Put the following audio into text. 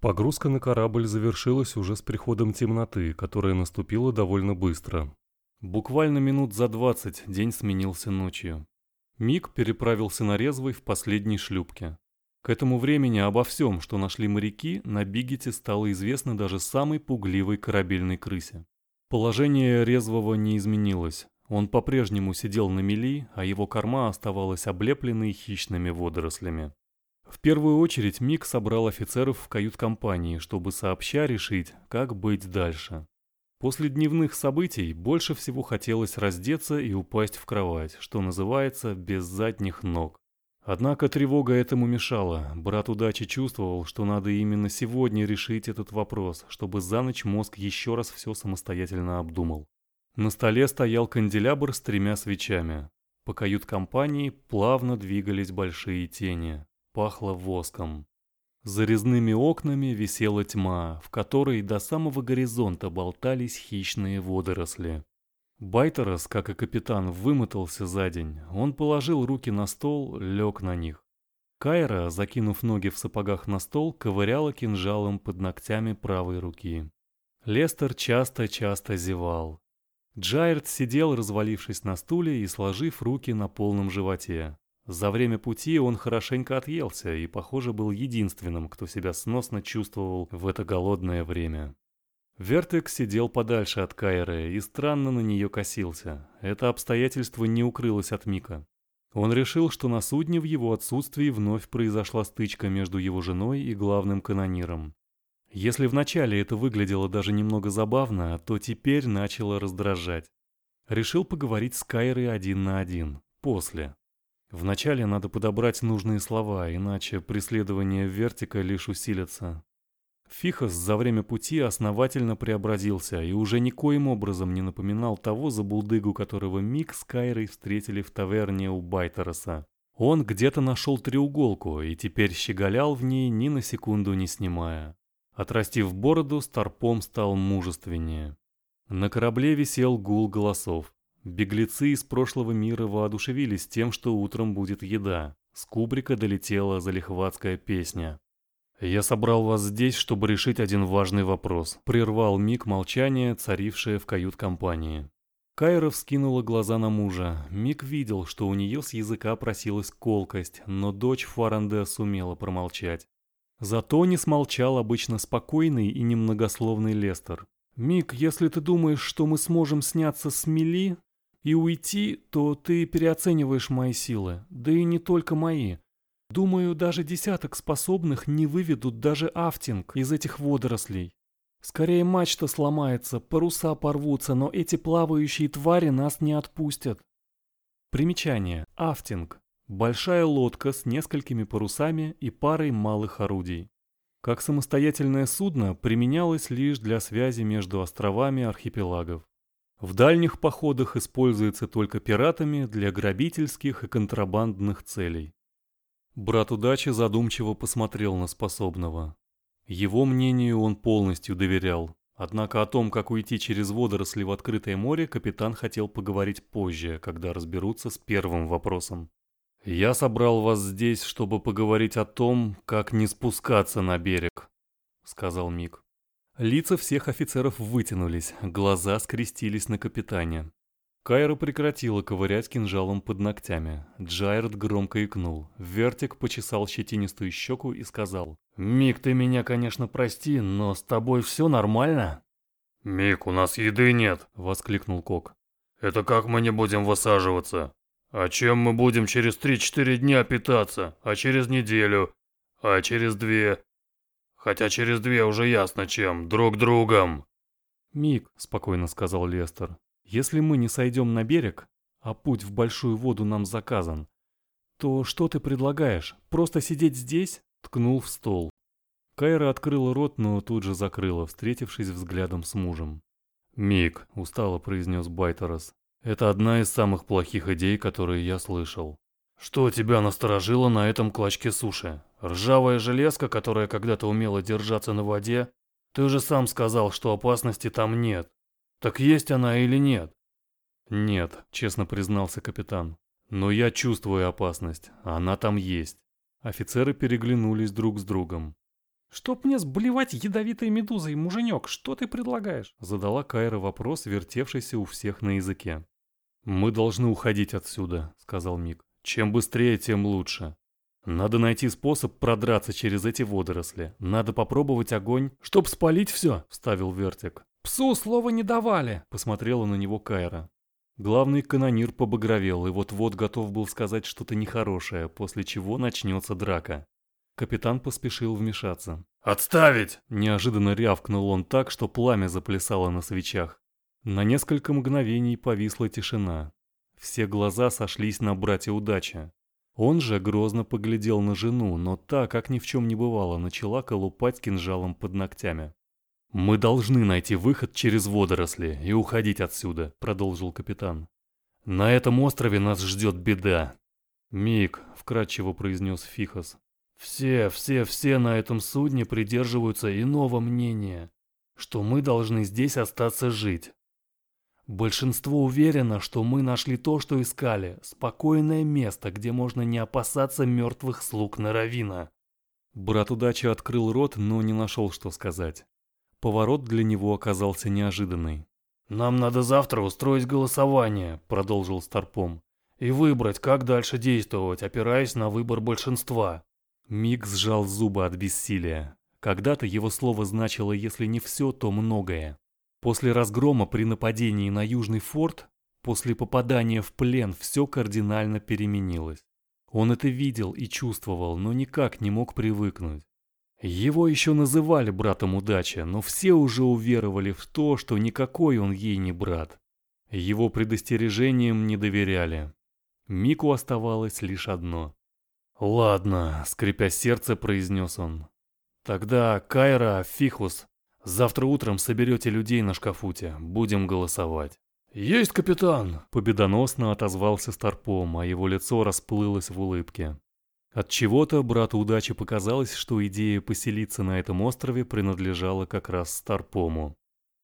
Погрузка на корабль завершилась уже с приходом темноты, которая наступила довольно быстро. Буквально минут за двадцать день сменился ночью. Миг переправился на резвой в последней шлюпке. К этому времени обо всем, что нашли моряки, на Бигете стало известно даже самой пугливой корабельной крысе. Положение резвого не изменилось. Он по-прежнему сидел на мели, а его корма оставалась облепленной хищными водорослями. В первую очередь Мик собрал офицеров в кают-компании, чтобы сообща решить, как быть дальше. После дневных событий больше всего хотелось раздеться и упасть в кровать, что называется, без задних ног. Однако тревога этому мешала. Брат удачи чувствовал, что надо именно сегодня решить этот вопрос, чтобы за ночь мозг еще раз все самостоятельно обдумал. На столе стоял канделябр с тремя свечами. По кают-компании плавно двигались большие тени. Пахло воском. За резными окнами висела тьма, в которой до самого горизонта болтались хищные водоросли. Байтерос, как и капитан, вымотался за день. Он положил руки на стол, лег на них. Кайра, закинув ноги в сапогах на стол, ковыряла кинжалом под ногтями правой руки. Лестер часто-часто зевал. Джайрд сидел, развалившись на стуле и сложив руки на полном животе. За время пути он хорошенько отъелся и, похоже, был единственным, кто себя сносно чувствовал в это голодное время. Вертек сидел подальше от Кайры и странно на нее косился. Это обстоятельство не укрылось от Мика. Он решил, что на судне в его отсутствии вновь произошла стычка между его женой и главным канониром. Если вначале это выглядело даже немного забавно, то теперь начало раздражать. Решил поговорить с Кайрой один на один. После. Вначале надо подобрать нужные слова, иначе преследование вертика лишь усилится. Фихос за время пути основательно преобразился и уже никоим образом не напоминал того забулдыгу, которого Мик с Кайрой встретили в таверне у Байтероса. Он где-то нашел треуголку и теперь щеголял в ней ни на секунду не снимая. Отрастив бороду, Старпом стал мужественнее. На корабле висел гул голосов. Беглецы из прошлого мира воодушевились тем, что утром будет еда. С кубрика долетела залихватская песня. «Я собрал вас здесь, чтобы решить один важный вопрос», — прервал миг молчания, царившее в кают-компании. Кайра вскинула глаза на мужа. Мик видел, что у нее с языка просилась колкость, но дочь Фаранде сумела промолчать. Зато не смолчал обычно спокойный и немногословный Лестер. «Мик, если ты думаешь, что мы сможем сняться с Мели, и уйти, то ты переоцениваешь мои силы, да и не только мои. Думаю, даже десяток способных не выведут даже афтинг из этих водорослей. Скорее мачта сломается, паруса порвутся, но эти плавающие твари нас не отпустят. Примечание. Афтинг. Большая лодка с несколькими парусами и парой малых орудий. Как самостоятельное судно применялось лишь для связи между островами архипелагов. В дальних походах используется только пиратами для грабительских и контрабандных целей. Брат удачи задумчиво посмотрел на способного. Его мнению он полностью доверял. Однако о том, как уйти через водоросли в открытое море, капитан хотел поговорить позже, когда разберутся с первым вопросом. «Я собрал вас здесь, чтобы поговорить о том, как не спускаться на берег», — сказал Мик. Лица всех офицеров вытянулись, глаза скрестились на капитане. Кайра прекратила ковырять кинжалом под ногтями. Джайрд громко икнул. Вертик почесал щетинистую щеку и сказал. «Мик, ты меня, конечно, прости, но с тобой все нормально?» «Мик, у нас еды нет!» — воскликнул Кок. «Это как мы не будем высаживаться? А чем мы будем через три-четыре дня питаться? А через неделю? А через две? Хотя через две уже ясно чем, друг другом. «Мик», — спокойно сказал Лестер, — «если мы не сойдем на берег, а путь в большую воду нам заказан, то что ты предлагаешь? Просто сидеть здесь?» — ткнул в стол. Кайра открыла рот, но тут же закрыла, встретившись взглядом с мужем. «Мик», — устало произнес Байтерос, — «это одна из самых плохих идей, которые я слышал. Что тебя насторожило на этом клочке суши? Ржавая железка, которая когда-то умела держаться на воде? Ты же сам сказал, что опасности там нет. Так есть она или нет? Нет, честно признался капитан. Но я чувствую опасность. Она там есть. Офицеры переглянулись друг с другом. «Чтоб мне сблевать ядовитой медузой, муженек, что ты предлагаешь?» Задала Кайра вопрос, вертевшийся у всех на языке. «Мы должны уходить отсюда», — сказал Мик. «Чем быстрее, тем лучше. Надо найти способ продраться через эти водоросли. Надо попробовать огонь, чтоб спалить все», — вставил Вертик. «Псу слова не давали», — посмотрела на него Кайра. Главный канонир побагровел и вот-вот готов был сказать что-то нехорошее, после чего начнется драка. Капитан поспешил вмешаться. «Отставить!» – неожиданно рявкнул он так, что пламя заплясало на свечах. На несколько мгновений повисла тишина. Все глаза сошлись на брате удачи. Он же грозно поглядел на жену, но та, как ни в чем не бывало, начала колупать кинжалом под ногтями. «Мы должны найти выход через водоросли и уходить отсюда», — продолжил капитан. «На этом острове нас ждет беда». «Мик», — вкратчиво произнес Фихос, все, все, все на этом судне придерживаются иного мнения, что мы должны здесь остаться жить. Большинство уверено, что мы нашли то, что искали, спокойное место, где можно не опасаться мертвых слуг Наравина. Брат удачи открыл рот, но не нашел, что сказать. Поворот для него оказался неожиданный. «Нам надо завтра устроить голосование», — продолжил Старпом, «и выбрать, как дальше действовать, опираясь на выбор большинства. Миг сжал зубы от бессилия. Когда-то его слово значило, если не все, то многое. После разгрома при нападении на Южный форт, после попадания в плен, все кардинально переменилось. Он это видел и чувствовал, но никак не мог привыкнуть. Его еще называли братом удачи, но все уже уверовали в то, что никакой он ей не брат. Его предостережениям не доверяли. Мику оставалось лишь одно «Ладно», — скрипя сердце, произнес он. «Тогда, Кайра, Фихус, завтра утром соберете людей на шкафуте, будем голосовать». «Есть, капитан!» — победоносно отозвался Старпом, а его лицо расплылось в улыбке. От чего-то брату удачи показалось, что идея поселиться на этом острове принадлежала как раз Старпому.